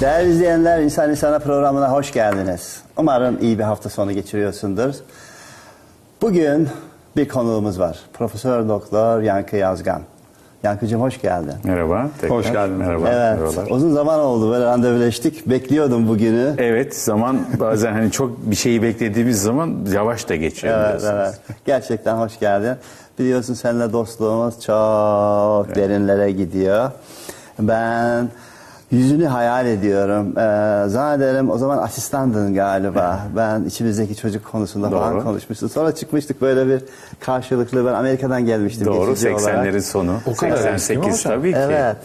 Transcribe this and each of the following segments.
Değerli izleyenler, İnsan İnsana programına hoş geldiniz. Umarım iyi bir hafta sonu geçiriyorsundur. Bugün bir konuğumuz var. Profesör Doktor Yankı Yazgan. Yankıcığım hoş geldin. Merhaba. Tekrar. Hoş geldin. Merhaba. Evet, Merhabalar. uzun zaman oldu böyle randevuleştik. Bekliyordum bugünü. Evet, zaman bazen hani çok bir şeyi beklediğimiz zaman yavaş da geçiyor Evet, biliyorsunuz. evet. Gerçekten hoş geldin. Biliyorsun seninle dostluğumuz çok derinlere gidiyor. Ben yüzünü hayal ediyorum. Ee, zannederim o zaman asistandın galiba. Ben içimizdeki çocuk konusunda falan Doğru. konuşmuştum. Sonra çıkmıştık böyle bir karşılıklı. Ben Amerika'dan gelmiştim. Doğru, geçici olarak. 80'lerin sonu. O kadar eski mi 88 hocam? tabii ki. Evet.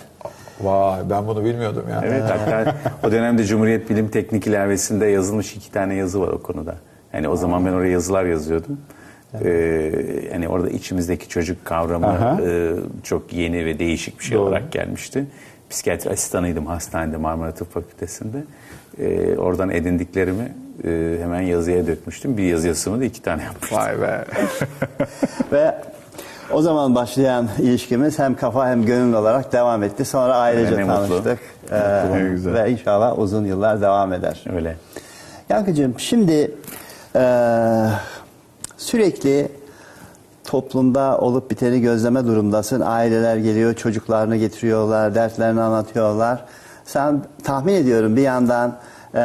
Vay ben bunu bilmiyordum ya. Evet, hatta o dönemde Cumhuriyet Bilim Teknik İlavesi'nde yazılmış iki tane yazı var o konuda. Yani o zaman ben oraya yazılar yazıyordum. Ee, yani orada içimizdeki çocuk kavramı Aha. e, çok yeni ve değişik bir şey Doğru. olarak gelmişti. Psikiyatri asistanıydım hastanede Marmara Tıp Fakültesi'nde. Ee, oradan edindiklerimi e, hemen yazıya dökmüştüm. Bir yazı yazısımı da iki tane yapmıştım. Vay be. Ve o zaman başlayan ilişkimiz hem kafa hem gönül olarak devam etti. Sonra ailece mutlu. tanıştık. Ee, Ne güzel. ve inşallah uzun yıllar devam eder. Öyle. Yankıcığım şimdi e, sürekli toplumda olup biteni gözleme durumdasın. Aileler geliyor, çocuklarını getiriyorlar, dertlerini anlatıyorlar. Sen tahmin ediyorum bir yandan e,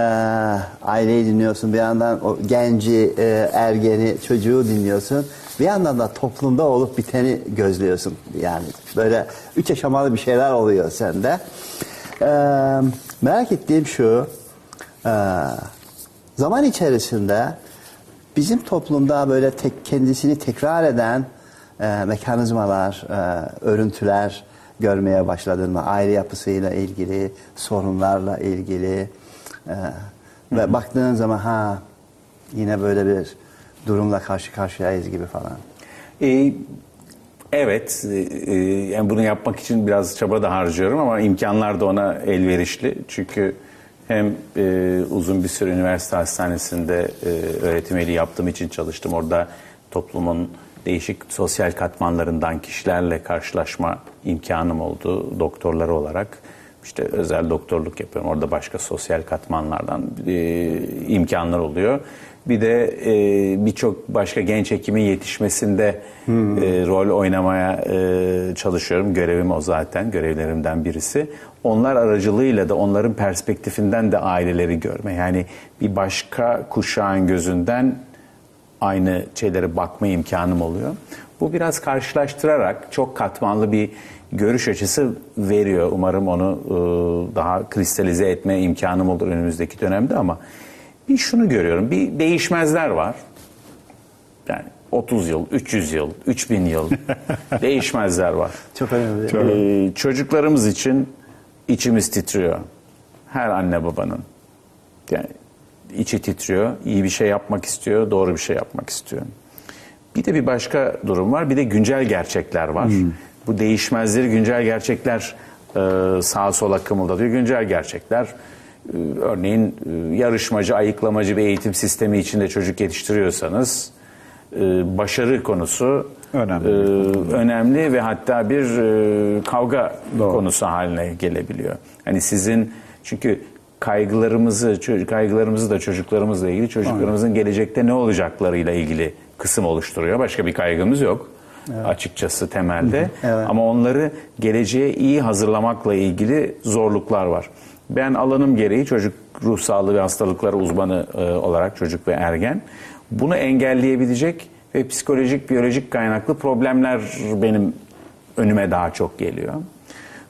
aileyi dinliyorsun, bir yandan o genci, e, ergeni, çocuğu dinliyorsun. Bir yandan da toplumda olup biteni gözlüyorsun. Yani böyle üç aşamalı bir şeyler oluyor sende. E, merak ettiğim şu, e, zaman içerisinde bizim toplumda böyle tek kendisini tekrar eden e, mekanizmalar, e, örüntüler görmeye başladın mı? Aile yapısıyla ilgili, sorunlarla ilgili e, ve baktığın zaman ha yine böyle bir durumla karşı karşıyayız gibi falan. Ee, evet, e, e, yani bunu yapmak için biraz çaba da harcıyorum ama imkanlar da ona elverişli. Çünkü hem e, uzun bir süre üniversite hastanesinde e, öğretim üyeliği yaptığım için çalıştım. Orada toplumun değişik sosyal katmanlarından kişilerle karşılaşma imkanım oldu doktorları olarak. İşte özel doktorluk yapıyorum. Orada başka sosyal katmanlardan e, imkanlar oluyor. Bir de e, birçok başka genç hekimin yetişmesinde e, rol oynamaya e, çalışıyorum. Görevim o zaten, görevlerimden birisi. Onlar aracılığıyla da onların perspektifinden de aileleri görme. Yani bir başka kuşağın gözünden aynı şeylere bakma imkanım oluyor. Bu biraz karşılaştırarak çok katmanlı bir görüş açısı veriyor. Umarım onu e, daha kristalize etme imkanım olur önümüzdeki dönemde ama bir şunu görüyorum. Bir değişmezler var. Yani 30 yıl, 300 yıl, 3000 yıl değişmezler var. Çok önemli. Ee, çocuklarımız için içimiz titriyor. Her anne babanın. Yani içi titriyor, iyi bir şey yapmak istiyor, doğru bir şey yapmak istiyor. Bir de bir başka durum var, bir de güncel gerçekler var. Bu değişmezleri güncel gerçekler e, sağa sola kımıldatıyor. Güncel gerçekler, örneğin e, yarışmacı, ayıklamacı bir eğitim sistemi içinde çocuk yetiştiriyorsanız, e, başarı konusu Önemli. e, önemli ve hatta bir e, kavga konusu haline gelebiliyor. Hani sizin çünkü kaygılarımızı kaygılarımızı da çocuklarımızla ilgili çocuklarımızın gelecekte ne olacaklarıyla ilgili kısım oluşturuyor. Başka bir kaygımız yok. Açıkçası temelde. Evet. Ama onları geleceğe iyi hazırlamakla ilgili zorluklar var. Ben alanım gereği çocuk ruh sağlığı ve hastalıkları uzmanı e, olarak çocuk ve ergen bunu engelleyebilecek ve psikolojik, biyolojik kaynaklı problemler benim önüme daha çok geliyor.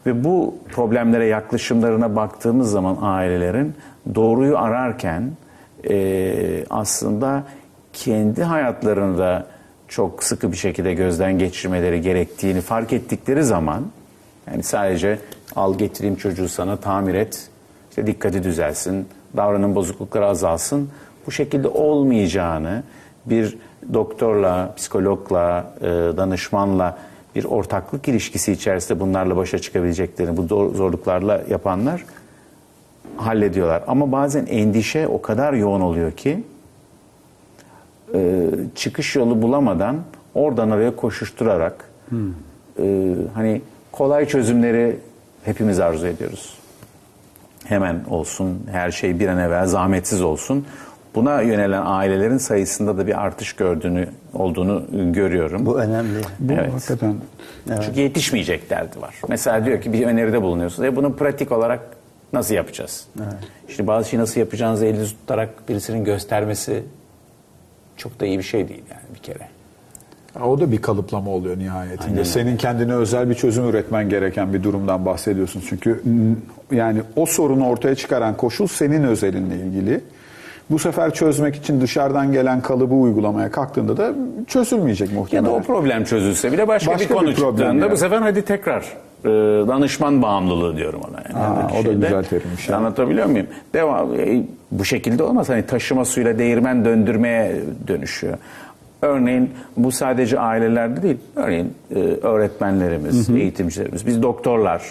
Ve bu problemlere yaklaşımlarına baktığımız zaman ailelerin doğruyu ararken e, aslında kendi hayatlarında çok sıkı bir şekilde gözden geçirmeleri gerektiğini fark ettikleri zaman yani sadece al getireyim çocuğu sana tamir et, işte dikkati düzelsin, davranım bozuklukları azalsın. Bu şekilde olmayacağını bir doktorla, psikologla, e, danışmanla bir ortaklık ilişkisi içerisinde bunlarla başa çıkabileceklerini, bu zor- zorluklarla yapanlar hallediyorlar. Ama bazen endişe o kadar yoğun oluyor ki e, çıkış yolu bulamadan oradan oraya koşuşturarak e, hani kolay çözümleri hepimiz arzu ediyoruz. Hemen olsun, her şey bir an evvel zahmetsiz olsun. Buna yönelen ailelerin sayısında da bir artış gördüğünü olduğunu görüyorum. Bu önemli. Bu Evet. hakikaten Çünkü yetişmeyecek derdi var. Mesela diyor ki bir öneride bulunuyorsunuz. E bunu pratik olarak nasıl yapacağız? İşte bazı şeyi nasıl yapacağınızı eliniz tutarak birisinin göstermesi çok da iyi bir şey değil yani bir kere. O da bir kalıplama oluyor nihayetinde. Senin kendine özel bir çözüm üretmen gereken bir durumdan bahsediyorsun. Çünkü yani o sorunu ortaya çıkaran koşul senin özelinle ilgili. Bu sefer çözmek için dışarıdan gelen kalıbı uygulamaya kalktığında da çözülmeyecek Ya muhtemelen. da o problem çözülse bile başka, Başka bir konu bir çıktığında yani. bu sefer hadi tekrar e, danışman bağımlılığı diyorum ona. Yani Aa, o da şeyde. güzel terimmiş ya. Anlatabiliyor muyum? Devam, e, bu şekilde olmaz. Hani taşıma suyla değirmen döndürmeye dönüşüyor. Örneğin bu sadece ailelerde değil. Örneğin e, öğretmenlerimiz, eğitimcilerimiz, biz doktorlar.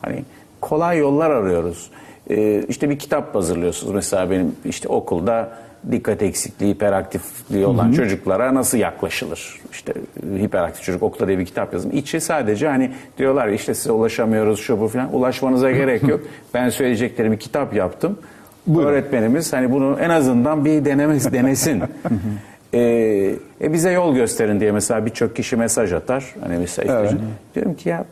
Hani kolay yollar arıyoruz. E, işte bir kitap hazırlıyorsunuz. Mesela benim işte okulda dikkat eksikliği, hiperaktifliği olan çocuklara nasıl yaklaşılır? İşte hiperaktif çocuk okulda diye bir kitap yazdım. İçi sadece hani diyorlar ya işte size ulaşamıyoruz şu bu falan. Ulaşmanıza gerek yok. Ben söyleyeceklerimi kitap yaptım. Öğretmenimiz hani bunu en azından bir denemez denesin. Ee, e, bize yol gösterin diye mesela birçok kişi mesaj atar. Hani mesela işte diyorum ki ya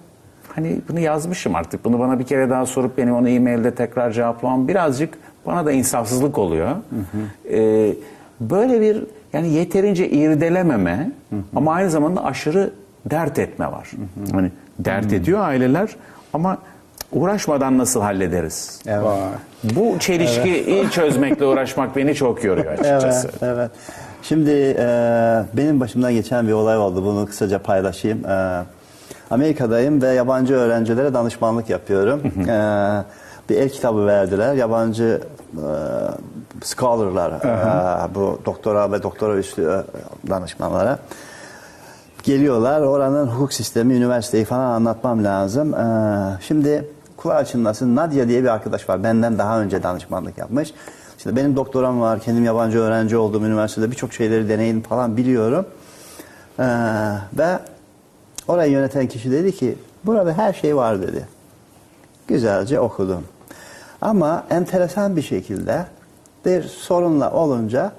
hani bunu yazmışım artık. Bunu bana bir kere daha sorup benim onu e-mailde tekrar cevaplamam birazcık bana da insafsızlık oluyor. Ee, böyle bir yani yeterince irdelememe ama aynı zamanda aşırı dert etme var. Hani dert ediyor aileler ama uğraşmadan nasıl hallederiz? Evet. Bu çelişkiyi çözmekle uğraşmak beni çok yoruyor açıkçası. Evet, evet. Şimdi e, benim başımdan geçen bir olay oldu. Bunu kısaca paylaşayım. E, Amerika'dayım ve yabancı öğrencilere danışmanlık yapıyorum. E, bir el kitabı verdiler. Yabancı e, scholarlar, e, bu doktora ve doktora üstü e, danışmanlara geliyorlar. Oranın hukuk sistemi, üniversiteyi falan anlatmam lazım. Ee, şimdi kulağı çınlasın. Nadia diye bir arkadaş var. Benden daha önce danışmanlık yapmış. İşte benim doktoram var. Kendim yabancı öğrenci olduğum üniversitede birçok şeyleri deneyim falan biliyorum. Ee, ve orayı yöneten kişi dedi ki burada her şey var dedi. Güzelce okudum. Ama enteresan bir şekilde bir sorunla olunca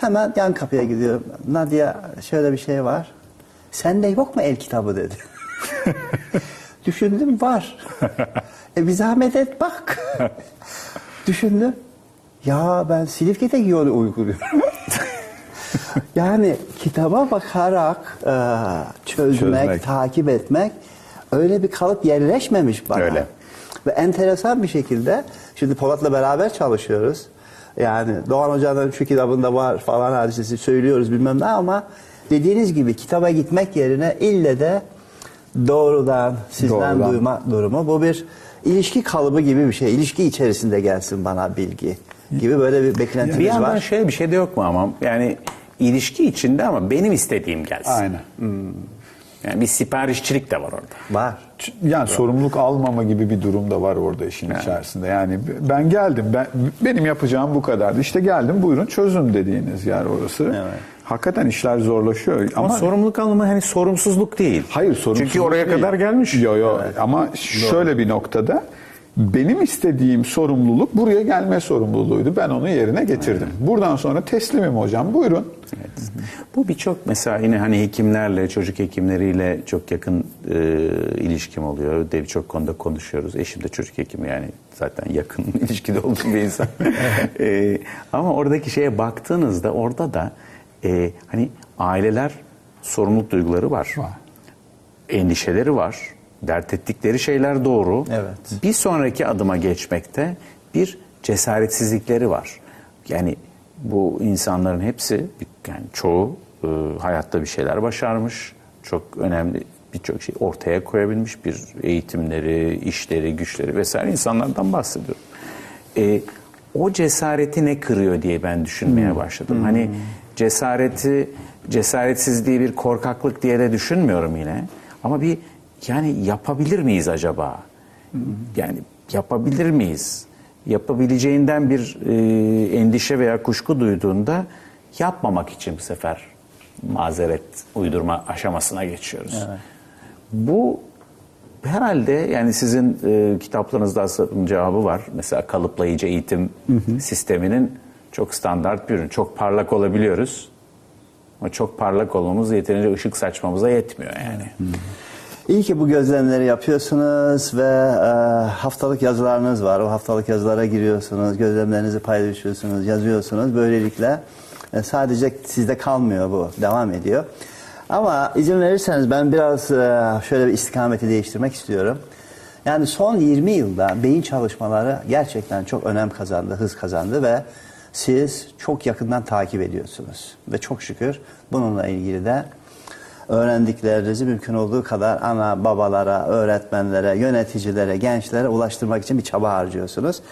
hemen yan kapıya gidiyorum. Nadia şöyle bir şey var. Sende yok mu el kitabı dedi. Düşündüm var. E bir zahmet et bak. Düşündüm. Ya ben Silifke'de yolu uyguluyorum. yani kitaba bakarak e, çözmek, Çözmek. takip etmek öyle bir kalıp yerleşmemiş bana. Öyle. Ve enteresan bir şekilde şimdi Polat'la beraber çalışıyoruz. Yani Doğan Hoca'nın şu kitabında var falan hadisesi söylüyoruz bilmem ne ama dediğiniz gibi kitaba gitmek yerine ille de doğrudan sizden Doğrudan. duyma durumu. Bu bir ilişki kalıbı gibi bir şey. İlişki içerisinde gelsin bana bilgi gibi böyle bir beklentimiz Bir yandan var. şey bir şey de yok mu ama yani ilişki içinde ama benim istediğim gelsin. Aynen. Yani bir siparişçilik de var orada. Var. Yani sorumluluk almama gibi bir durum da var orada işin içerisinde. Yani ben geldim, ben benim yapacağım bu kadardı. İşte geldim, buyurun çözün dediğiniz yer orası. Evet. Hakikaten işler zorlaşıyor. Ama, Ama, sorumluluk alımı hani sorumsuzluk değil. hayır sorumsuzluk Çünkü oraya değil. kadar gelmiş. Yo yo ama şöyle bir noktada benim istediğim sorumluluk buraya gelme sorumluluğuydu. Ben onu yerine getirdim. Buradan sonra teslimim hocam. Buyurun. Bu birçok mesela yine hani hekimlerle, çocuk hekimleriyle çok yakın e, ilişkim oluyor. De birçok konuda konuşuyoruz. Eşim de çocuk hekimi yani zaten yakın ilişkide olduğum bir insan. E, ama oradaki şeye baktığınızda orada da e, hani aileler sorumluluk duyguları var. Var. Endişeleri var. Dert ettikleri şeyler doğru. Evet. Bir sonraki adıma geçmekte bir cesaretsizlikleri var. Yani bu insanların hepsi yani çoğu e, hayatta bir şeyler başarmış. Çok önemli birçok şey ortaya koyabilmiş bir eğitimleri, işleri, güçleri vesaire insanlardan bahsediyorum. E, o cesareti ne kırıyor diye ben düşünmeye başladım. Hani cesareti, cesaretsizliği bir korkaklık diye de düşünmüyorum yine. Ama bir yani yapabilir miyiz acaba? Yani yapabilir miyiz? Yapabileceğinden bir e, endişe veya kuşku duyduğunda yapmamak için bu sefer mazeret uydurma aşamasına geçiyoruz. Bu herhalde yani sizin e, kitaplarınızda aslında cevabı var. Mesela kalıplayıcı eğitim sisteminin çok standart bir ürün. Çok parlak olabiliyoruz. Ama çok parlak olmamız yeterince ışık saçmamıza yetmiyor yani. İyi ki bu gözlemleri yapıyorsunuz ve e, haftalık yazılarınız var. O haftalık yazılara giriyorsunuz, gözlemlerinizi paylaşıyorsunuz, yazıyorsunuz. Böylelikle e, sadece sizde kalmıyor bu, devam ediyor. Ama izin verirseniz ben biraz e, şöyle bir istikameti değiştirmek istiyorum. Yani son 20 yılda beyin çalışmaları gerçekten çok önem kazandı, hız kazandı ve siz çok yakından takip ediyorsunuz. Ve çok şükür bununla ilgili de öğrendiklerinizi mümkün olduğu kadar ana babalara, öğretmenlere, yöneticilere, gençlere ulaştırmak için bir çaba harcıyorsunuz.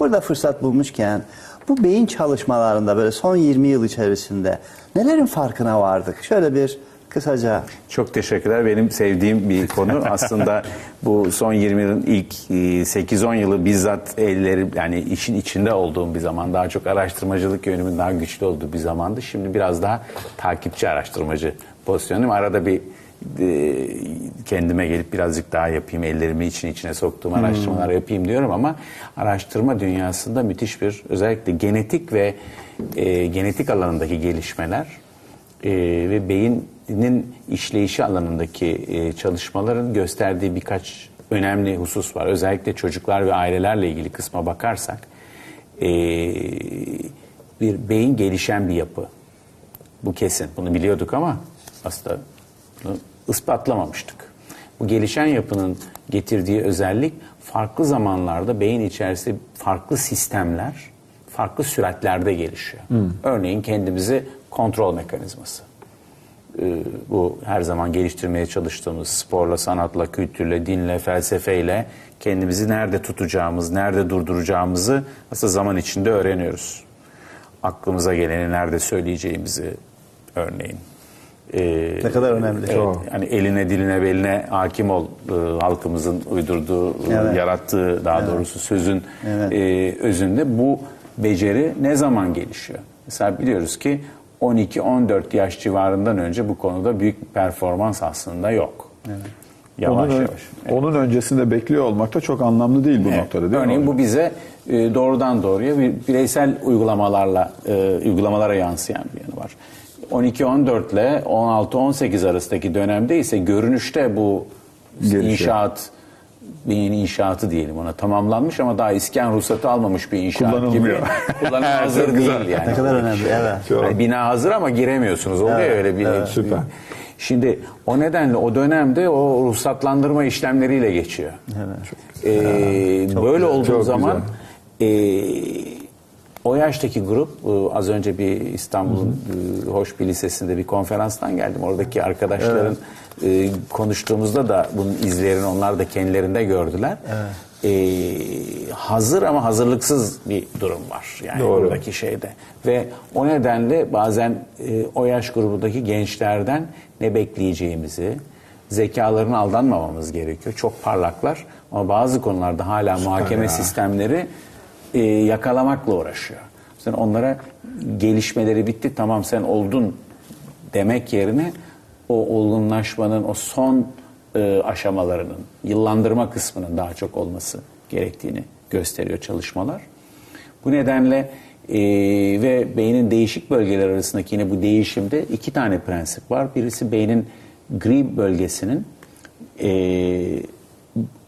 Burada fırsat bulmuşken bu beyin çalışmalarında böyle son 20 yıl içerisinde nelerin farkına vardık? Şöyle bir kısaca Çok teşekkürler. Benim sevdiğim bir konu. Aslında bu son 20 yılın ilk e, 8-10 yılı bizzat elleri yani işin içinde olduğum bir zaman. Daha çok araştırmacılık yönümün daha güçlü olduğu bir zamandı. Şimdi biraz daha takipçi araştırmacı pozisyonum. Arada bir e, kendime gelip birazcık daha yapayım, ellerimi için içine soktuğum araştırmalar yapayım diyorum ama araştırma dünyasında müthiş bir özellikle genetik ve e, genetik alanındaki gelişmeler e, ve beynin işleyişi alanındaki e, çalışmaların gösterdiği birkaç önemli husus var. Özellikle çocuklar ve ailelerle ilgili kısma bakarsak e, bir beyin gelişen bir yapı. Bu kesin. Bunu biliyorduk ama aslında bunu ispatlamamıştık. Bu gelişen yapının getirdiği özellik farklı zamanlarda beyin içerisinde farklı sistemler farklı süratlerde gelişiyor. Örneğin kendimizi kontrol mekanizması. Ee, bu her zaman geliştirmeye çalıştığımız sporla, sanatla, kültürle, dinle, felsefeyle kendimizi nerede tutacağımız, nerede durduracağımızı aslında zaman içinde öğreniyoruz. Aklımıza geleni nerede söyleyeceğimizi örneğin. Ee, Ne kadar önemli. Evet, yani eline diline beline hakim ol e, halkımızın uydurduğu, e, Evet. yarattığı daha doğrusu sözün Evet. e, özünde bu beceri ne zaman gelişiyor? Mesela biliyoruz ki 12-14 yaş civarından önce bu konuda büyük bir performans aslında yok. Yavaş onun, yavaş. onun öncesinde bekliyor olmak da çok anlamlı değil bu Evet. noktada değil Örneğin mi? bu bize e, doğrudan doğruya bir bireysel uygulamalarla e, uygulamalara yansıyan bir yanı var. 12-14 ile 16-18 arasındaki dönemde ise görünüşte bu Gelişiyor. inşaat beyin inşaatı diyelim ona tamamlanmış ama daha iskan ruhsatı almamış bir inşaat gibi. Evet, hazır çok değil güzel. yani. ne kadar önemli. Evet. Çok. Yani bina hazır ama giremiyorsunuz. Oluyor Evet, öyle bir. evet, süper. Şimdi o nedenle o dönemde o ruhsatlandırma işlemleriyle geçiyor. Ee, böyle olduğu çok zaman e, o yaştaki grup e, az önce bir İstanbul'un e, hoş bir lisesinde bir konferanstan geldim. Oradaki arkadaşların e, konuştuğumuzda da bunun izlerini onlar da kendilerinde gördüler. E, hazır ama hazırlıksız bir durum var. Yani Doğru. buradaki şeyde. Ve o nedenle bazen e, o yaş grubundaki gençlerden ne bekleyeceğimizi, zekalarına aldanmamamız gerekiyor. Çok parlaklar ama bazı konularda hala muhakeme ya. sistemleri e, yakalamakla uğraşıyor. Sen onlara gelişmeleri bitti tamam sen oldun demek yerine o olgunlaşmanın o son e, aşamalarının yıllandırma kısmının daha çok olması gerektiğini gösteriyor çalışmalar. Bu nedenle e, ve beynin değişik bölgeler arasındaki yine bu değişimde iki tane prensip var. Birisi beynin gri bölgesinin e,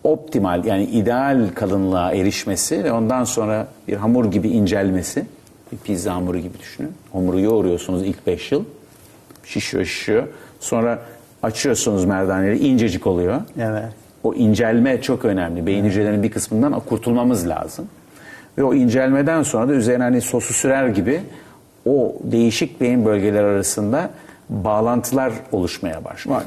optimal yani ideal kalınlığa erişmesi ve ondan sonra bir hamur gibi incelmesi. Bir pizza hamuru gibi düşünün. Hamuru yoğuruyorsunuz ilk 5 yıl. Şişiyor şişiyor. Sonra açıyorsunuz merdaneleri incecik oluyor. Evet. O incelme çok önemli. Beyin hücrelerinin bir kısmından kurtulmamız lazım. Ve o incelmeden sonra da üzerine hani sosu sürer gibi o değişik beyin bölgeleri arasında bağlantılar oluşmaya başlıyor.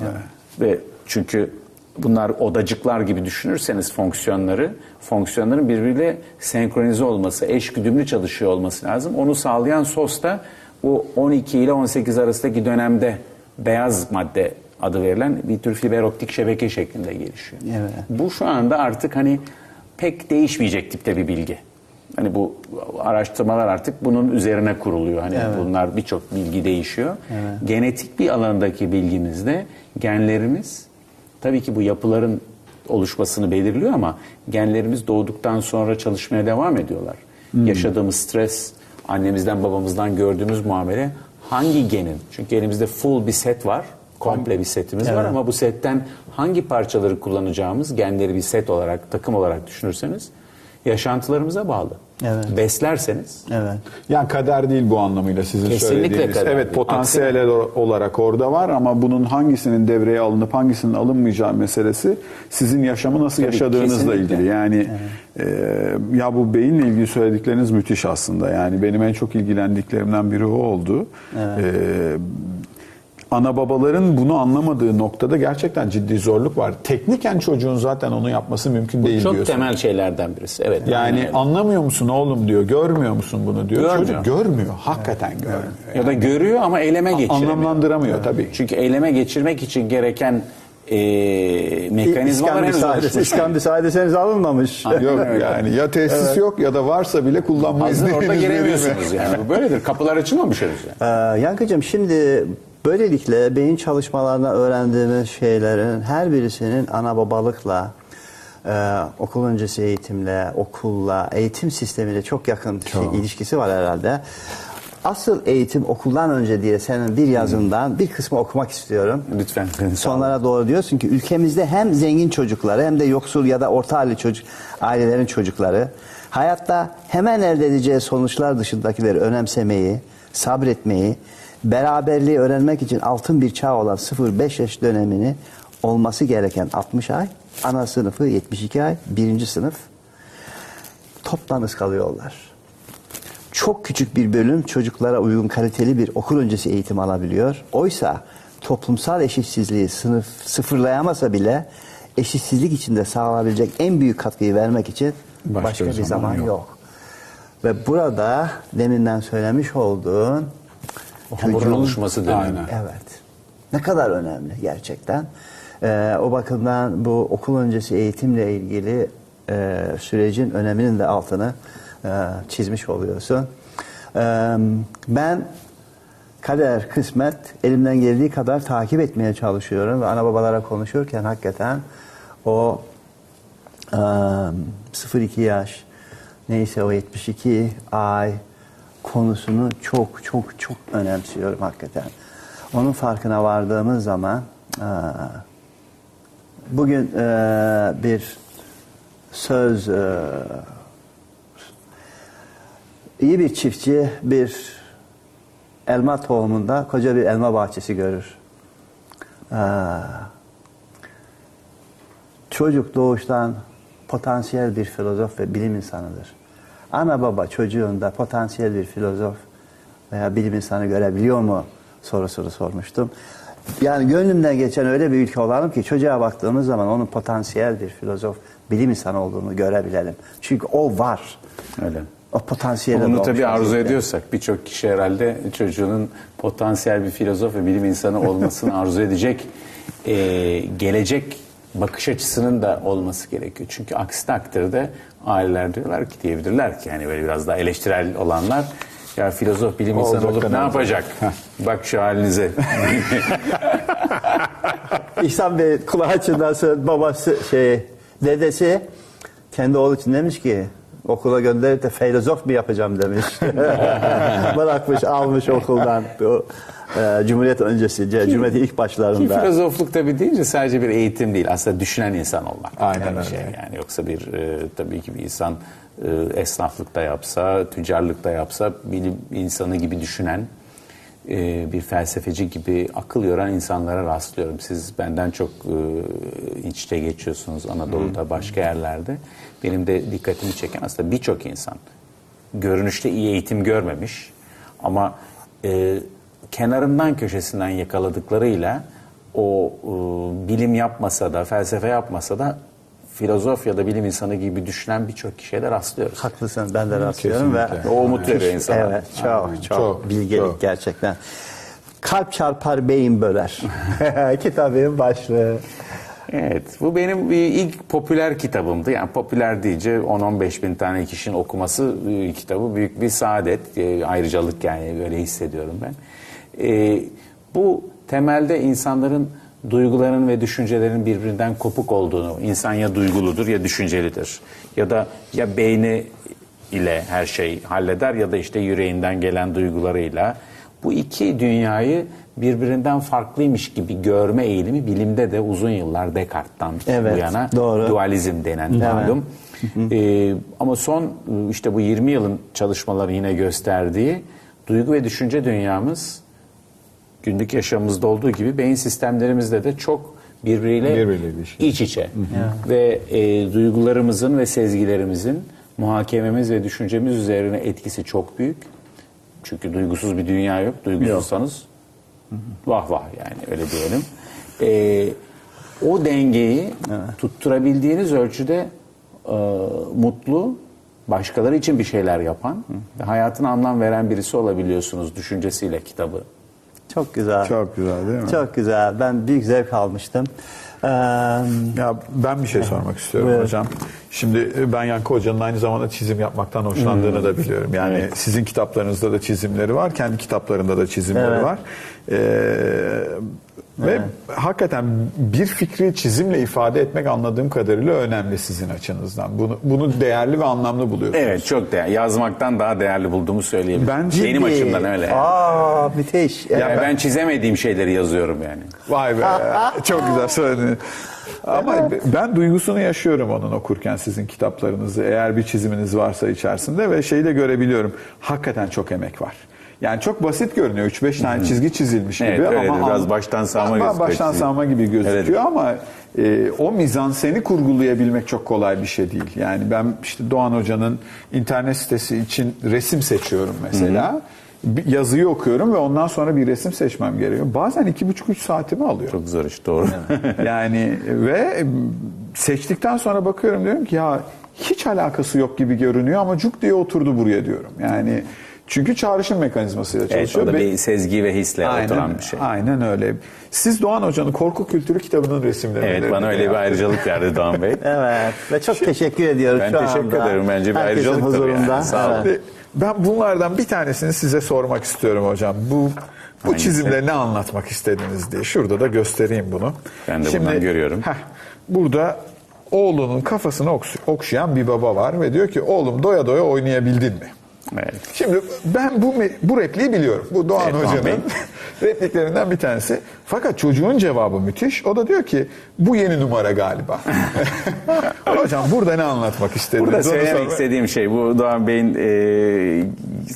Ve çünkü bunlar odacıklar gibi düşünürseniz fonksiyonları, fonksiyonların birbiriyle senkronize olması, eş güdümlü çalışıyor olması lazım. Onu sağlayan sos da bu 12 ile 18 arasındaki dönemde beyaz madde adı verilen bir tür fiber optik şebeke şeklinde gelişiyor. Evet. Bu şu anda artık hani pek değişmeyecek tipte bir bilgi. Hani bu araştırmalar artık bunun üzerine kuruluyor. Hani bunlar birçok bilgi değişiyor. Genetik bir alandaki bilgimizde genlerimiz tabii ki bu yapıların oluşmasını belirliyor ama genlerimiz doğduktan sonra çalışmaya devam ediyorlar. Yaşadığımız stres, annemizden babamızdan gördüğümüz muamele hangi genin? Çünkü elimizde full bir set var. Komple bir setimiz var ama bu setten hangi parçaları kullanacağımız genleri bir set olarak, takım olarak düşünürseniz yaşantılarımıza bağlı. Evet. Beslerseniz Evet. Yani kader değil bu anlamıyla sizin Kesinlikle söylediğiniz. kader Evet değil. potansiyel olarak orada var ama bunun hangisinin devreye alınıp hangisinin alınmayacağı meselesi sizin yaşamı nasıl Tabii, yaşadığınızla kesinlikle. ilgili. Yani e, ya bu beyinle ilgili söyledikleriniz müthiş aslında. Yani benim en çok ilgilendiklerimden biri o oldu. E, ana babaların bunu anlamadığı noktada gerçekten ciddi zorluk var. Tekniken çocuğun zaten onu yapması mümkün değil çok diyorsun. temel şeylerden birisi. Evet. Yani aynen öyle. anlamıyor musun oğlum diyor, görmüyor musun bunu diyor. Görmüyor. Çocuk görmüyor, hakikaten görmüyor. ya da görüyor ama eyleme geçiremiyor. Anlamlandıramıyor tabii. Çünkü eyleme geçirmek için gereken e, mekanizmalar henüz oluşmuş. İskambil alınmamış. Yok yani ya tesis yok ya da varsa bile kullanmayız. Hazır orada giremiyorsunuz yani. Bu böyledir. Kapılar açılmamış henüz yani. Ee, Yankıcığım şimdi böylelikle beyin çalışmalarında öğrendiğimiz şeylerin her birisinin ana babalıkla, e, okul öncesi eğitimle, okulla, eğitim sistemiyle çok yakın şey- ilişkisi var herhalde. Asıl eğitim okuldan önce diye senin bir yazından bir kısmı okumak istiyorum. Lütfen. Sonlara doğru diyorsun ki ülkemizde hem zengin çocukları hem de yoksul ya da orta halli çocuk ailelerin çocukları hayatta hemen elde edeceği sonuçlar dışındakileri önemsemeyi, sabretmeyi, beraberliği öğrenmek için altın bir çağ olan 0-5 yaş dönemini olması gereken 60 ay, ana sınıfı 72 ay, birinci sınıf toptan ıskalıyorlar. Çok küçük bir bölüm çocuklara uygun kaliteli bir okul öncesi eğitim alabiliyor. Oysa toplumsal eşitsizliği sınıf sıfırlayamasa bile eşitsizlik içinde sağlanabilecek en büyük katkıyı vermek için başka, Başka bir zaman zaman yok. yok. Ve burada deminden söylemiş olduğun Hamurun çocuğun- oluşması dönemi. Aynen. Evet. Ne kadar önemli gerçekten. Ee, o bakımdan bu okul öncesi eğitimle ilgili e, sürecin öneminin de altını e, çizmiş oluyorsun. Ee, ben kader, kısmet elimden geldiği kadar takip etmeye çalışıyorum ve ana babalara konuşurken hakikaten o e, 0-2 yaş neyse o 72 ay konusunu çok çok çok önemsiyorum hakikaten. Onun farkına vardığımız zaman bugün bir söz iyi bir çiftçi bir elma tohumunda koca bir elma bahçesi görür. Çocuk doğuştan potansiyel bir filozof ve bilim insanıdır. Ana baba çocuğunda potansiyel bir filozof veya bilim insanı görebiliyor mu sorusunu sormuştum. Yani gönlümden geçen öyle bir ülke olalım ki çocuğa baktığımız zaman onun potansiyel bir filozof, bilim insanı olduğunu görebilelim. Çünkü o var. Öyle. O potansiyeli Bunu tabii arzu vaziyette. ediyorsak birçok kişi herhalde çocuğunun potansiyel bir filozof ve bilim insanı olmasını arzu edecek e, gelecek bakış açısının da olması gerekiyor. Çünkü aksi takdirde aileler diyorlar ki diyebilirler ki yani böyle biraz daha eleştirel olanlar ya filozof bilim insanı Olacak olup ne yapacak? Bak şu halinize. İhsan Bey kulağı çınlasın babası şey dedesi kendi oğlu için demiş ki okula gönderip de filozof mu yapacağım demiş. Bırakmış almış okuldan. Bu, e, Cumhuriyet öncesi, C- Cumhuriyet'in ilk Ki başlarında. filozofluk tabii deyince sadece bir eğitim değil. Aslında düşünen insan olmak. Aynen Yani öyle. Şey, yani yoksa bir e, tabii ki bir insan e, esnaflıkta yapsa, tüccarlıkta yapsa bilim insanı gibi düşünen e, bir felsefeci gibi akıl yoran insanlara rastlıyorum. Siz benden çok e, iç içe geçiyorsunuz Anadolu'da, başka yerlerde. Benim de dikkatimi çeken aslında birçok insan görünüşte iyi eğitim görmemiş ama e, kenarından köşesinden yakaladıklarıyla o e, bilim yapmasa da felsefe yapmasa da filozof ya da bilim insanı gibi düşünen birçok kişiye de rastlıyoruz. Haklısın ben de rastlıyorum ve Kesinlikle. O umut veriyor insana. Evet çok çok, Çok, bilgelik çok. gerçekten. Kalp çarpar beyin böler. Kitabın başlığı. Evet, bu benim ilk popüler kitabımdı. Yani popüler deyince 10-15 bin tane kişinin okuması e, kitabı büyük bir saadet, e, ayrıcalık yani böyle hissediyorum ben. E, bu temelde insanların duygularının ve düşüncelerinin birbirinden kopuk olduğunu, insan ya duyguludur ya düşüncelidir. Ya da ya beyni ile her şey halleder ya da işte yüreğinden gelen duygularıyla. Bu iki dünyayı birbirinden farklıymış gibi görme eğilimi bilimde de uzun yıllar Descartes'tan Evet, bu yana doğru. dualizm denen malum. Ee, ama son işte bu 20 yılın çalışmaları yine gösterdiği duygu ve düşünce dünyamız günlük yaşamımızda olduğu gibi beyin sistemlerimizde de çok birbiriyle, Birbiriyle ilişkili. iç içe. Ve e, duygularımızın ve sezgilerimizin muhakememiz ve düşüncemiz üzerine etkisi çok büyük. Çünkü duygusuz bir dünya yok. Duygusuzsanız vah vah yani öyle diyelim. E, o dengeyi tutturabildiğiniz ölçüde e, mutlu, başkaları için bir şeyler yapan ve hayatına anlam veren birisi olabiliyorsunuz düşüncesiyle kitabı. Çok güzel. Çok güzel değil mi? Çok güzel. Ben büyük zevk almıştım. Ee, Ya ben bir şey sormak istiyorum Buyurun. hocam. Şimdi e, ben Yankı Hoca'nın aynı zamanda çizim yapmaktan hoşlandığını da biliyorum. Yani sizin kitaplarınızda da çizimleri var, kendi kitaplarında da çizimleri Evet. var. Ee, ve hakikaten bir fikri çizimle ifade etmek anladığım kadarıyla önemli sizin açınızdan. Bunu, bunu değerli ve anlamlı buluyorsunuz. Evet çok değerli. Yazmaktan daha değerli bulduğumu söyleyebilirim. Ben Benim açımdan öyle. Aa müthiş. Yani Evet. ben çizemediğim şeyleri yazıyorum yani. Vay be çok güzel söyledin. Ama ben duygusunu yaşıyorum onun okurken sizin kitaplarınızı. Eğer bir çiziminiz varsa içerisinde ve şeyi de görebiliyorum. Hakikaten çok emek var. Yani çok basit görünüyor. 3-5 tane çizgi çizilmiş Evet, gibi öyledir. ama Biraz baştan sağma gözüküyor Baştan sağma gibi gözüküyor Evet. ama e, o mizanseni kurgulayabilmek çok kolay bir şey değil. Yani ben işte Doğan Hoca'nın internet sitesi için resim seçiyorum mesela. Bir yazıyı okuyorum ve ondan sonra bir resim seçmem gerekiyor. Bazen iki buçuk üç saatimi alıyor. Çok zor iş doğru. Yani ve seçtikten sonra bakıyorum diyorum ki ya hiç alakası yok gibi görünüyor ama cuk diye oturdu buraya diyorum. Yani çünkü çağrışım mekanizmasıyla evet, çalışıyor. o da bir sezgi ve hisle aynen, oturan bir şey. Aynen öyle. Siz Doğan Hoca'nın Korku Kültürü kitabının resimlerini Evet bana öyle bir ayrıcalık verdi Doğan Bey. Evet ve çok teşekkür ediyorum Ben şu teşekkür anda. ederim. Bence bir Herkesin ayrıcalık tabii yani. huzurunda. Sağ olun. Evet. Ve Ben bunlardan bir tanesini size sormak istiyorum hocam. Bu bu Hangisi? çizimle ne anlatmak istediniz diye. Şurada da göstereyim bunu. Ben de buradan görüyorum. heh, burada oğlunun kafasını okşayan bir baba var ve diyor ki oğlum doya doya oynayabildin mi? Evet. Şimdi ben bu bu repliği biliyorum. Bu Doğan Evet, Hoca'nın repliklerinden bir tanesi. Fakat çocuğun cevabı müthiş. O da diyor ki bu yeni numara galiba. Hocam burada ne anlatmak istediniz? Burada söylemek sorma- istediğim şey bu Doğan Bey'in e,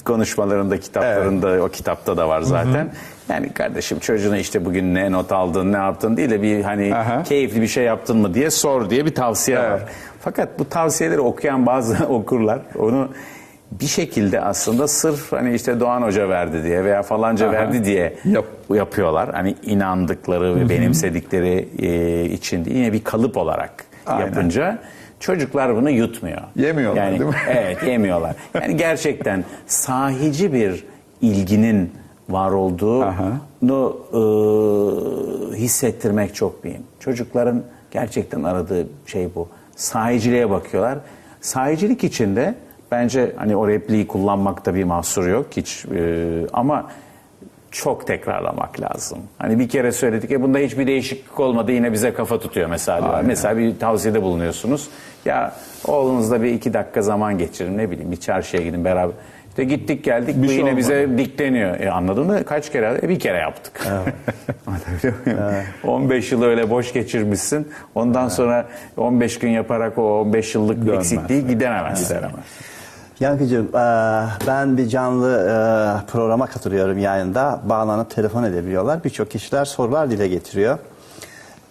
konuşmalarında, kitaplarında, o kitapta da var zaten. Yani kardeşim çocuğuna işte bugün ne not aldın, ne yaptın değil de bir hani Aha. keyifli bir şey yaptın mı diye sor diye bir tavsiye var. Evet. Fakat bu tavsiyeleri okuyan bazı okurlar onu bir şekilde aslında sırf hani işte Doğan Hoca verdi diye veya falanca Aha. verdi diye Yap. yapıyorlar. Hani inandıkları ve benimsedikleri e, için değil, yine bir kalıp olarak Aynen. yapınca çocuklar bunu yutmuyor. Yemiyorlar, yani, değil mi? Evet yemiyorlar. Yani gerçekten sahici bir ilginin var olduğunu e, hissettirmek çok mühim. Çocukların gerçekten aradığı şey bu. Sahiciliğe bakıyorlar. Sahicilik içinde bence hani o repliği kullanmakta bir mahsur yok hiç e, ama çok tekrarlamak lazım. Hani bir kere söyledik ya bunda hiçbir değişiklik olmadı yine bize kafa tutuyor mesela. diyorlar. Mesela bir tavsiyede bulunuyorsunuz. Ya oğlunuzla bir iki dakika zaman geçirin ne bileyim bir çarşıya gidin beraber. İşte gittik geldik bu şey yine olmadı. bize dikleniyor. E anladın mı? Kaç kere? E bir kere yaptık. Muyum? 15 yıl öyle boş geçirmişsin. Ondan sonra 15 gün yaparak o 15 yıllık Dönmez. eksikliği gideremez. Gidemez. Yankıcığım e, ben bir canlı e, programa katılıyorum yayında. Bağlanıp telefon edebiliyorlar. Birçok kişiler sorular dile getiriyor.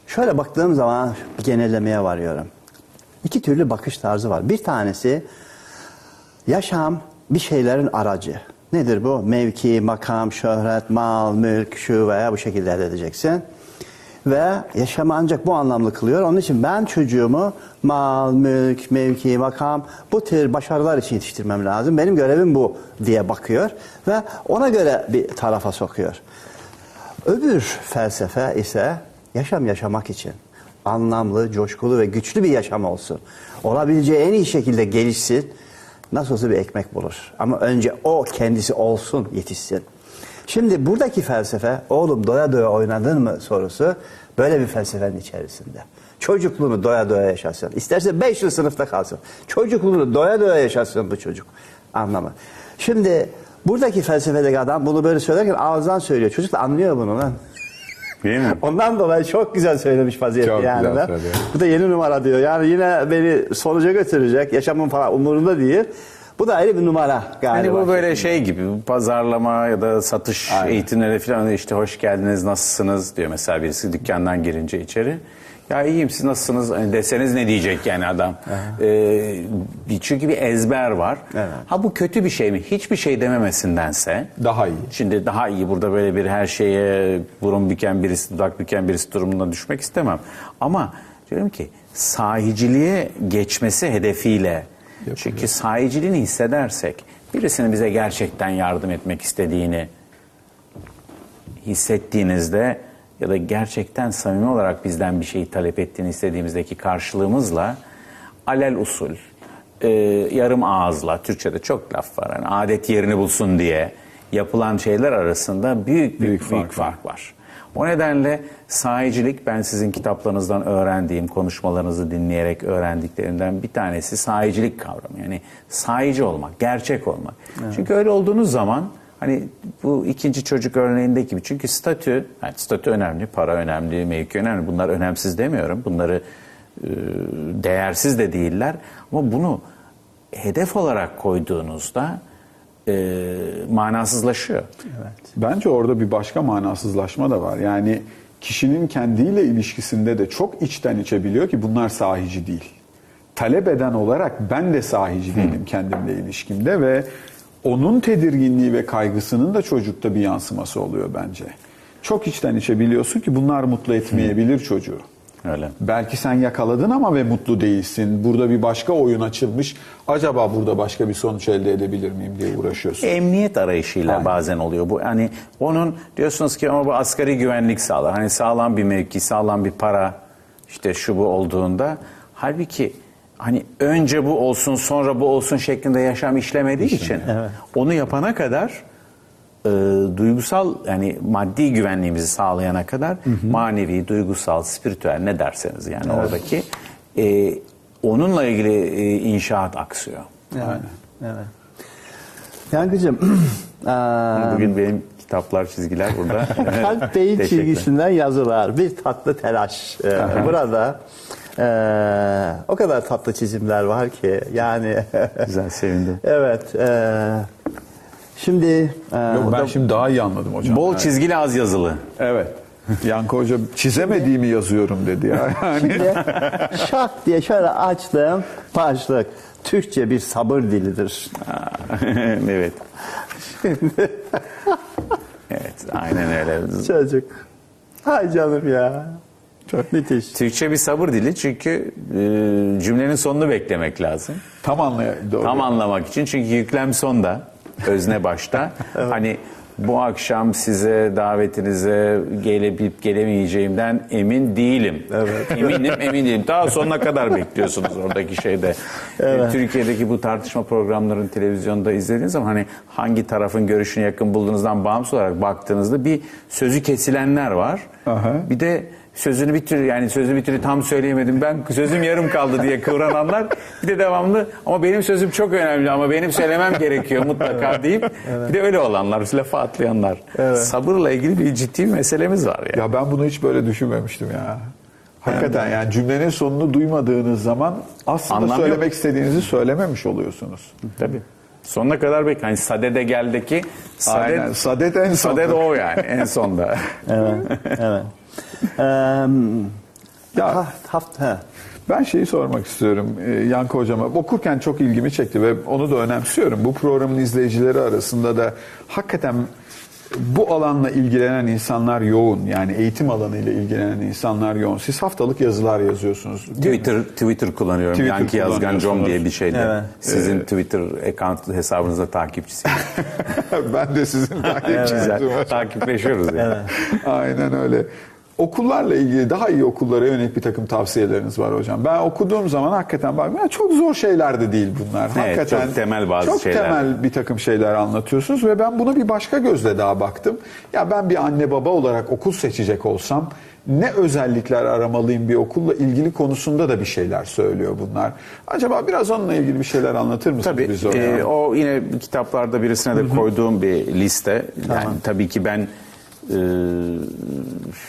Şöyle baktığım zaman genellemeye varıyorum. İki türlü bakış tarzı var. Bir tanesi yaşam bir şeylerin aracı. Nedir bu? Mevki, makam, şöhret, mal, mülk, şu veya bu şekilde elde edeceksin. Ve yaşamı ancak bu anlamlı kılıyor. Onun için ben çocuğumu mal, mülk, mevki, makam bu tür başarılar için yetiştirmem lazım. Benim görevim bu diye bakıyor ve ona göre bir tarafa sokuyor. Öbür felsefe ise yaşam yaşamak için. anlamlı, coşkulu ve güçlü bir yaşam olsun. Olabileceği en iyi şekilde gelişsin. Nasıl olsa bir ekmek bulur. Ama önce o kendisi olsun, yetişsin. Şimdi buradaki felsefe, oğlum doya doya oynadın mı sorusu böyle bir felsefenin içerisinde. Çocukluğunu doya doya yaşasın. İsterse 5 yıl sınıfta kalsın. Çocukluğunu doya doya yaşasın bu çocuk. Anlamı. Şimdi buradaki felsefedeki adam bunu böyle söylerken ağızdan söylüyor. Çocuk da anlıyor bunu lan. Değil mi? Ondan dolayı çok güzel söylemiş vaziyette Çok yani. güzel söylüyor. Bu da yeni numara diyor. Yani yine beni sonuca götürecek. Yaşamım falan umurunda değil. Bu da ayrı bir numara galiba. Hani bu böyle şey gibi pazarlama ya da satış Aynen. eğitimleri falan işte hoş geldiniz nasılsınız diyor mesela birisi dükkandan girince içeri. Ya iyiyim siz nasılsınız Hani deseniz ne diyecek yani adam. Ee, çünkü bir ezber var. Evet. Ha bu kötü bir şey mi? Hiçbir şey dememesindense. Daha iyi. Şimdi daha iyi burada böyle bir her şeye burun büken birisi, dudak büken birisi durumuna düşmek istemem. Ama diyorum ki sahiciliğe geçmesi hedefiyle. Çünkü sahiciliğini hissedersek birisinin bize gerçekten yardım etmek istediğini hissettiğinizde ya da gerçekten samimi olarak bizden bir şeyi talep ettiğini istediğimizdeki karşılığımızla alel usul, e, yarım ağızla, Türkçe'de çok laf var. Yani adet yerini bulsun diye yapılan şeyler arasında büyük büyük, büyük, fark, var. O nedenle sahicilik ben sizin kitaplarınızdan öğrendiğim, konuşmalarınızı dinleyerek öğrendiklerimden bir tanesi sahicilik kavramı. Yani sahici olmak, gerçek olmak. Çünkü öyle olduğunuz zaman Hani bu ikinci çocuk örneğindeki gibi. Çünkü statü, yani statü önemli, para önemli, mevki önemli. Bunlar önemsiz demiyorum. Bunları e, değersiz de değiller. Ama bunu hedef olarak koyduğunuzda e, manasızlaşıyor. Bence orada bir başka manasızlaşma da var. Yani kişinin kendiyle ilişkisinde de çok içten içe biliyor ki bunlar sahici değil. Talep eden olarak ben de sahici değilim kendimle ilişkimde ve onun tedirginliği ve kaygısının da çocukta bir yansıması oluyor bence. Çok içten içe biliyorsun ki bunlar mutlu etmeyebilir çocuğu. Öyle. Belki sen yakaladın ama ve mutlu değilsin. Burada bir başka oyun açılmış. Acaba burada başka bir sonuç elde edebilir miyim diye uğraşıyorsun. Emniyet arayışıyla Aynen. bazen oluyor bu. Hani onun diyorsunuz ki ama bu asgari güvenlik sağlar. Hani sağlam bir mevki, sağlam bir para işte şu bu olduğunda halbuki hani önce bu olsun sonra bu olsun şeklinde yaşam işlemediği için onu yapana kadar e, duygusal yani maddi güvenliğimizi sağlayana kadar manevi, duygusal, spiritüel ne derseniz yani oradaki e, onunla ilgili e, inşaat aksıyor. Evet. evet. Yankıcığım, eee, Bugün benim kitaplar, çizgiler burada. kalp beyin çizgisinden yazılar. Bir tatlı telaş. Ee, burada eee, o kadar tatlı çizimler var ki yani Güzel, sevindim. evet eee, şimdi eee, Yok, ben şimdi daha iyi anladım hocam. Bol Evet. çizgili az yazılı. Evet. Yankı Hoca çizemediğimi yazıyorum dedi ya. Yani Şimdi şak diye şöyle açtım başlık. Türkçe bir sabır dilidir. evet. evet, aynen öyle. Çocuk. Hay canım ya. Çok müthiş. Türkçe bir sabır dili çünkü e, cümlenin sonunu beklemek lazım. tam anlay doğru. Tam anlamak için çünkü yüklem sonda, özne başta. Hani bu akşam size davetinize gelebilip gelemeyeceğimden emin değilim. Eminim, emin değilim. Daha sonuna kadar bekliyorsunuz oradaki şeyde. E, Türkiye'deki bu tartışma programlarını televizyonda izlediğiniz zaman hani hangi tarafın görüşüne yakın bulduğunuzdan bağımsız olarak baktığınızda bir sözü kesilenler var. Aha. Bir de sözünü bir türlü yani sözü bir türlü tam söyleyemedim ben sözüm yarım kaldı diye kıvrananlar bir de devamlı ama benim sözüm çok önemli ama benim söylemem gerekiyor mutlaka deyip bir de öyle olanlar lafa atlayanlar. Sabırla ilgili bir ciddi bir meselemiz var ya. Ya ben bunu hiç böyle düşünmemiştim ya. Hakikaten yani cümlenin sonunu duymadığınız zaman aslında Anlam söylemek yok. istediğinizi söylememiş oluyorsunuz. Tabii. Sonuna kadar bek. Hani Sadede geldeki Aynen. Sadet, Sadet en son. Sadet o yani en sonda. Evet. evet. Eee, Ya- ha, haft, ha. Ben şeyi sormak istiyorum e, Yankı Hocama. Okurken çok ilgimi çekti ve onu da önemsiyorum. Bu programın izleyicileri arasında da hakikaten bu alanla ilgilenen insanlar yoğun. Yani eğitim alanıyla ilgilenen insanlar yoğun. Siz haftalık yazılar yazıyorsunuz. Twitter Twitter kullanıyorum. Twitter Yankı Yazgan Com kullanıyorsunuz. diye bir şeyde. Evet. Sizin Twitter account hesabınızda takipçisiyim. ben de sizin takipçinizim. Güzel. Takipleşiyoruz yani. Aynen öyle. Okullarla ilgili daha iyi okullara yönelik bir takım tavsiyeleriniz var hocam. Ben okuduğum zaman hakikaten bak ya çok zor şeyler de değil bunlar. hakikaten çok temel bazı çok şeyler. temel bir takım şeyler anlatıyorsunuz ve ben buna bir başka gözle daha baktım. Ya ben bir anne baba olarak okul seçecek olsam ne özellikler aramalıyım bir okulla ilgili konusunda da bir şeyler söylüyor bunlar. Acaba biraz onunla ilgili bir şeyler anlatır mısınız Tabii bize hocam? e, o yine kitaplarda birisine de koyduğum bir liste. Yani tabii ki ben e,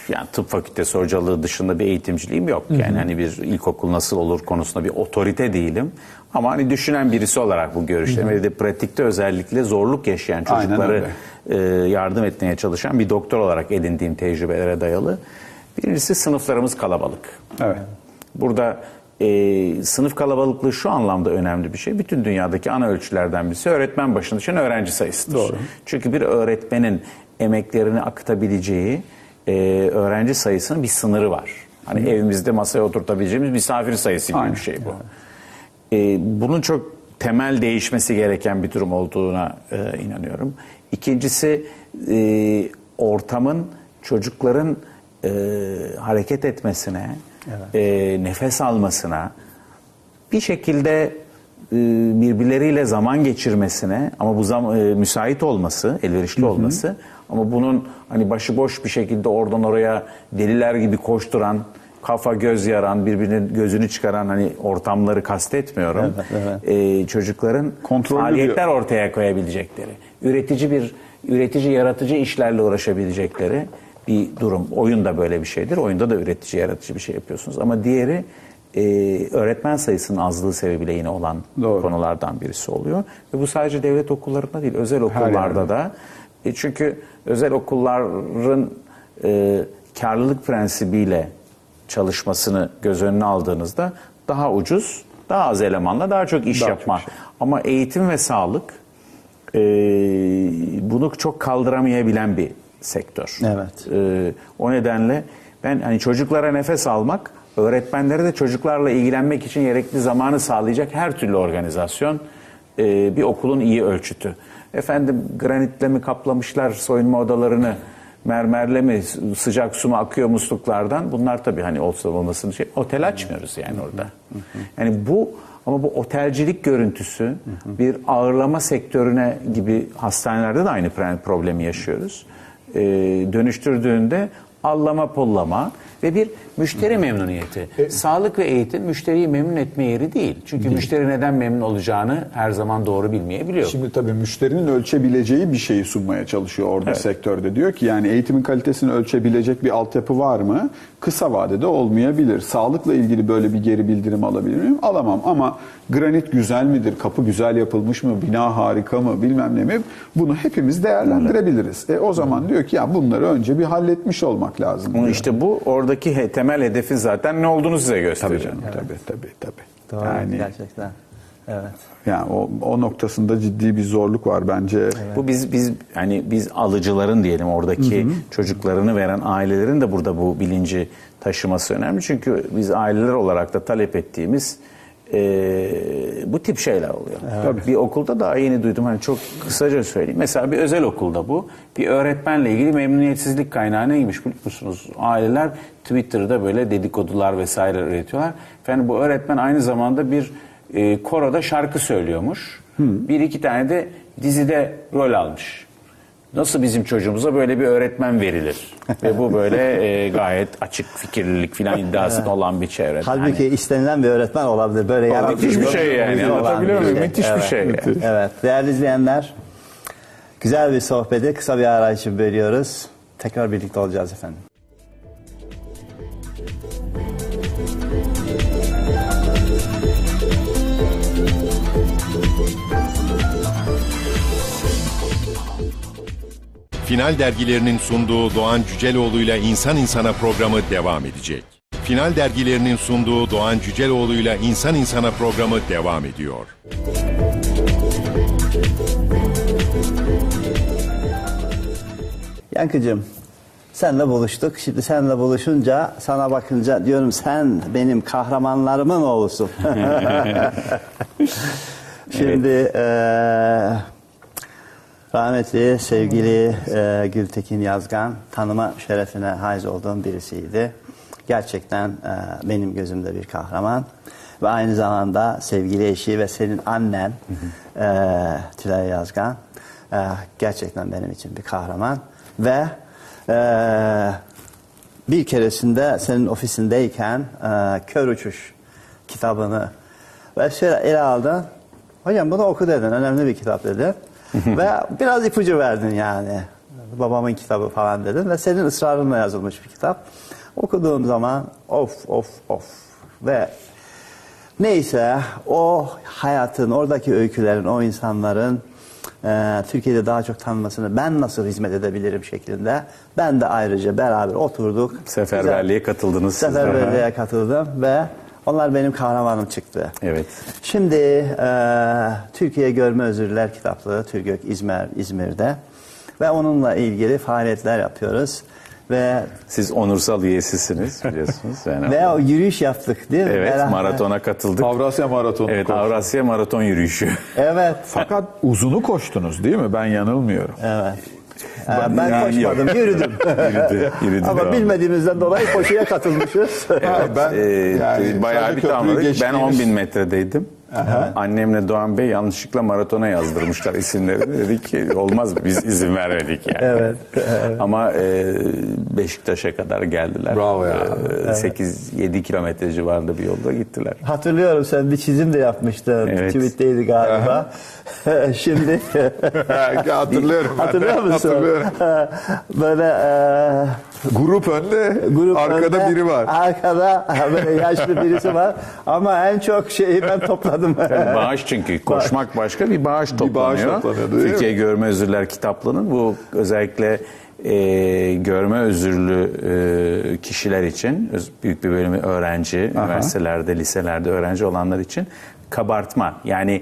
yani tıp fakültesi hocalığı dışında bir eğitimciliğim yok. Yani hani bir ilkokul nasıl olur konusunda bir otorite değilim. Ama hani düşünen birisi olarak bu görüşlerimi ve de pratikte özellikle zorluk yaşayan çocukları e, yardım etmeye çalışan bir doktor olarak edindiğim tecrübelere dayalı. Birincisi sınıflarımız kalabalık. Evet. Burada e, sınıf kalabalıklığı şu anlamda önemli bir şey. Bütün dünyadaki ana ölçülerden birisi öğretmen başına düşen öğrenci sayısıdır. Doğru. Çünkü bir öğretmenin emeklerini akıtabileceği e, öğrenci sayısının bir sınırı var. Hani evimizde masaya oturtabileceğimiz misafir sayısı gibi Aynen. bir şey bu. E, bunun çok temel değişmesi gereken bir durum olduğuna e, inanıyorum. İkincisi e, ortamın çocukların e, hareket etmesine, e, nefes almasına, bir şekilde e, birbirleriyle zaman geçirmesine ama bu zaman müsait olması, elverişli olması ama bunun hani başıboş bir şekilde oradan oraya deliler gibi koşturan, kafa göz yaran, birbirinin gözünü çıkaran hani ortamları kastetmiyorum. Evet, E, çocukların Kontrollü faaliyetler ortaya koyabilecekleri, üretici bir üretici yaratıcı işlerle uğraşabilecekleri bir durum. Oyun da böyle bir şeydir. Oyunda da üretici yaratıcı bir şey yapıyorsunuz. Ama diğeri e, öğretmen sayısının azlığı sebebiyle yine olan Doğru. konulardan birisi oluyor. Ve bu sadece devlet okullarında değil, özel okullarda da. E, çünkü özel okulların e, karlılık prensibiyle çalışmasını göz önüne aldığınızda daha ucuz, daha az elemanla daha çok iş Daha yapma. çok şey. Ama eğitim ve sağlık e, bunu çok kaldıramayabilen bir sektör. Evet. E, o nedenle ben hani çocuklara nefes almak, öğretmenlere de çocuklarla ilgilenmek için gerekli zamanı sağlayacak her türlü organizasyon e, bir okulun iyi ölçütü. Efendim granitle mi kaplamışlar soyunma odalarını, mermerle mi, sıcak su mu akıyor musluklardan? Bunlar tabii hani olsa olmasın şey. Otel açmıyoruz yani orada. Yani bu ama bu otelcilik görüntüsü bir ağırlama sektörüne gibi hastanelerde de aynı problemi yaşıyoruz. Ee, dönüştürdüğünde allama pollama ve bir müşteri memnuniyeti. Sağlık ve eğitim müşteriyi memnun etme yeri değil. Çünkü müşteri neden memnun olacağını her zaman doğru bilmeyebiliyor. Şimdi tabii müşterinin ölçebileceği bir şeyi sunmaya çalışıyor orada sektörde. Diyor ki yani eğitimin kalitesini ölçebilecek bir altyapı var mı? Kısa vadede olmayabilir. Sağlıkla ilgili böyle bir geri bildirim alabilir miyim? Alamam ama granit güzel midir? Kapı güzel yapılmış mı? Bina harika mı? Bilmem ne mi? Bunu hepimiz değerlendirebiliriz. E, o zaman diyor ki ya bunları önce bir halletmiş olmak lazım. Diyor. işte bu oradaki he- temel hedefin zaten ne olduğunu size Tabii gösteriyor. canım tabii tabii tabii. Doğru, Yani, gerçekten. Evet. yani o, o noktasında ciddi bir zorluk var bence. Bu biz biz hani biz alıcıların diyelim oradaki çocuklarını veren ailelerin de burada bu bilinci taşıması önemli. Çünkü biz aileler olarak da talep ettiğimiz e, bu tip şeyler oluyor. Tabii. Bir okulda daha yeni duydum hani çok kısaca söyleyeyim. Mesela bir özel okulda bu bir öğretmenle ilgili memnuniyetsizlik kaynağı neymiş biliyor musunuz? Aileler Twitter'da böyle dedikodular vesaire üretiyorlar. Efendim bu öğretmen aynı zamanda bir e, koroda şarkı söylüyormuş. Bir iki tane de dizide rol almış. Nasıl bizim çocuğumuza böyle bir öğretmen verilir? Ve bu böyle e, gayet açık fikirlilik falan iddiası olan bir çevre. Halbuki istenilen bir öğretmen olabilir. Böyle yaratıcı müthiş bir şey yani. Anlatabiliyor muyum? Müthiş bir evet. şey yani. Evet. Değerli izleyenler, güzel bir sohbeti kısa bir ara için veriyoruz. Tekrar birlikte olacağız efendim. Final dergilerinin sunduğu Doğan Cüceloğlu'yla İnsan İnsana programı devam edecek. Final dergilerinin sunduğu Doğan Cüceloğlu'yla İnsan İnsana programı devam ediyor. Yankıcığım, senle buluştuk. Şimdi senle buluşunca, sana bakınca diyorum sen benim kahramanlarımın oğlusun. Şimdi eee, Rahmetli sevgili e, Gültekin Yazgan tanıma şerefine haiz olduğum birisiydi. Gerçekten e, benim gözümde bir kahraman. Ve aynı zamanda sevgili eşi ve senin annen e, Tülay Yazgan e, gerçekten benim için bir kahraman. Ve e, bir keresinde senin ofisindeyken e, Kör Uçuş kitabını ve şöyle ele aldın. Hocam bunu oku dedin. Önemli bir kitap dedin. ve biraz ipucu verdin yani. Babamın kitabı falan dedin. Ve senin ısrarınla yazılmış bir kitap. Okuduğum zaman of of of. Ve neyse o hayatın, oradaki öykülerin, o insanların e, Türkiye'de daha çok tanınmasını ben nasıl hizmet edebilirim şeklinde. Ben de ayrıca beraber oturduk. Seferberliğe katıldınız. Seferberliğe katıldım ve onlar benim kahramanım çıktı. Evet. Şimdi e, Türkiye Görme Özürler kitaplığı TÜRGÖK İzmir, İzmir'de ve onunla ilgili faaliyetler yapıyoruz. Ve Siz onursal üyesisiniz biliyorsunuz. Yani ve o yürüyüş yaptık değil mi? evet Beraber. maratona katıldık. Avrasya Maratonu Evet koştu. Avrasya Maraton Yürüyüşü. Evet. Fakat uzunu koştunuz değil mi? Ben yanılmıyorum. Evet. Ee, ben Yani koşmadım, yok. yürüdüm. Yürüdü, yürüdü Ama devam. bilmediğimizden dolayı koşuya katılmışız. Ha, ben Ee, yani bayağı bir tamamladık. Ben geçtiğiniz- 10 bin metredeydim. Annemle Doğan Bey yanlışlıkla maratona yazdırmışlar isimlerini. Dedik ki olmaz biz izin vermedik yani. Evet, Ama e, Beşiktaş'a kadar geldiler. Bravo ya. E, 8-7 kilometre civarında bir yolda gittiler. Hatırlıyorum sen bir çizim de yapmıştın. Evet. Tweet'teydi galiba. Şimdi Hatırlıyorum. ben. hatırlıyor musun? Hatırlıyorum. Böyle e, Grup önde, grup arkada önde, biri var. Arkada böyle yaşlı birisi var. Ama en çok şeyi ben topladım. Bağış çünkü koşmak başka bir bağış toplanıyor. toplanıyor, değil mi? Türkiye Görme Özürler kitaplığının bu özellikle e, görme özürlü e, kişiler için öz- büyük bir bölümü öğrenci, üniversitelerde, liselerde öğrenci olanlar için kabartma yani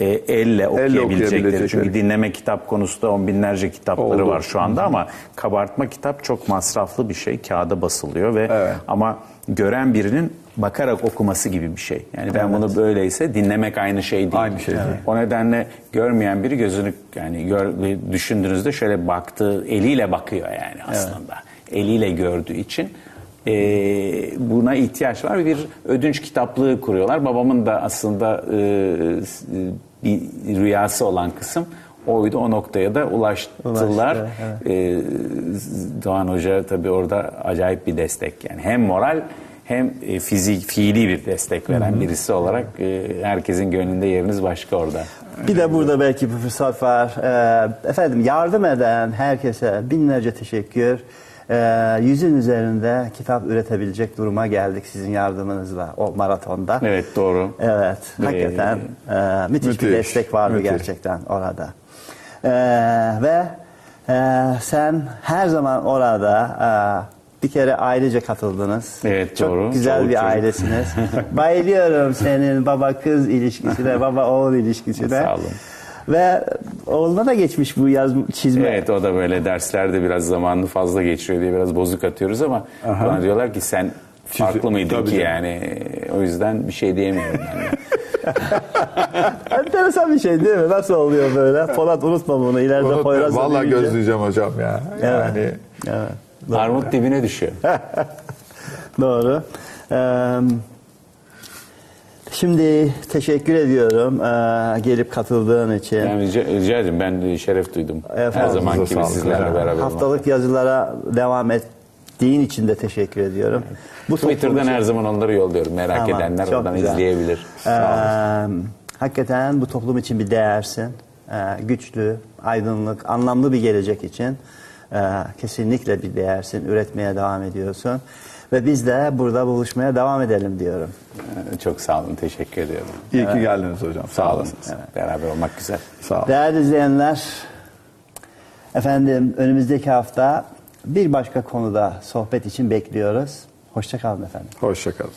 e, elle okuyabilecekleri. Çünkü dinleme kitap konusunda on binlerce kitapları Oldu. var şu anda ama kabartma kitap çok masraflı bir şey. Kağıda basılıyor ve Evet. ama gören birinin bakarak okuması gibi bir şey. Yani ben bunu böyleyse dinlemek aynı şey değil. Aynı şey değil. O nedenle görmeyen biri gözünü yani gör, düşündüğünüzde şöyle baktığı eliyle bakıyor yani aslında. Eliyle gördüğü için e, buna ihtiyaç var. Bir ödünç kitaplığı kuruyorlar. Babamın da aslında e, bir rüyası olan kısım oydu. O noktaya da ulaştılar. Ulaştı, Ee, Doğan Hoca tabii orada acayip bir destek yani hem moral hem e, fizik fiili bir destek veren birisi olarak e, herkesin gönlünde yeriniz başka orada. Bir de burada belki bir fırsat var. Ee, efendim yardım eden herkese binlerce teşekkür. Ee, yüzün üzerinde kitap üretebilecek duruma geldik sizin yardımınızla o maratonda. Evet doğru. Evet, Ve- hakikaten e, müthiş, bir Müthiş, destek vardı müthiş. gerçekten orada. Ee, ve e, sen her zaman orada e, bir kere ailece katıldınız. Evet, Çok doğru. güzel Çoluk bir çocuk. ailesiniz. Bayılıyorum senin baba kız ilişkisine, baba oğul ilişkisine. Sağ olun. Ve oğluna da geçmiş bu yaz çizme. Evet o da böyle derslerde biraz zamanını fazla geçiriyor diye biraz bozuk atıyoruz ama bana diyorlar ki sen farklı mıydın tabii ki canım. yani o yüzden bir şey diyemiyorum de. Enteresan bir şey değil mi? Nasıl oluyor böyle? Polat unutma bunu. İleride Unutma, Vallahi büyüyünce- gözleyeceğim hocam ya. Yani Evet. Armut dibine düşüyor. Doğru. Ee, şimdi teşekkür ediyorum ee, gelip katıldığın için. Yani rica, rica ederim ben de şeref duydum. Her Efendim, zaman gibi sizlerle beraber olmak. Haftalık yazılara devam ettiğin için de teşekkür ediyorum. Bu Twitter'dan toplum- her zaman onları yolluyorum. Merak Tamam, edenler oradan güzel. izleyebilir. Ee, hakikaten bu toplum için bir değersin. Ee, güçlü, aydınlık, anlamlı bir gelecek için ee, kesinlikle bir değersin. Üretmeye devam ediyorsun. Ve biz de burada buluşmaya devam edelim diyorum. Ee, Çok sağ olun. Teşekkür ediyorum. iyi ki geldiniz hocam. Sağ olun. Beraber olmak güzel. Sağ olun. Değerli izleyenler, efendim önümüzdeki hafta bir başka konuda sohbet için bekliyoruz. Hoşçakalın efendim. Hoşçakalın.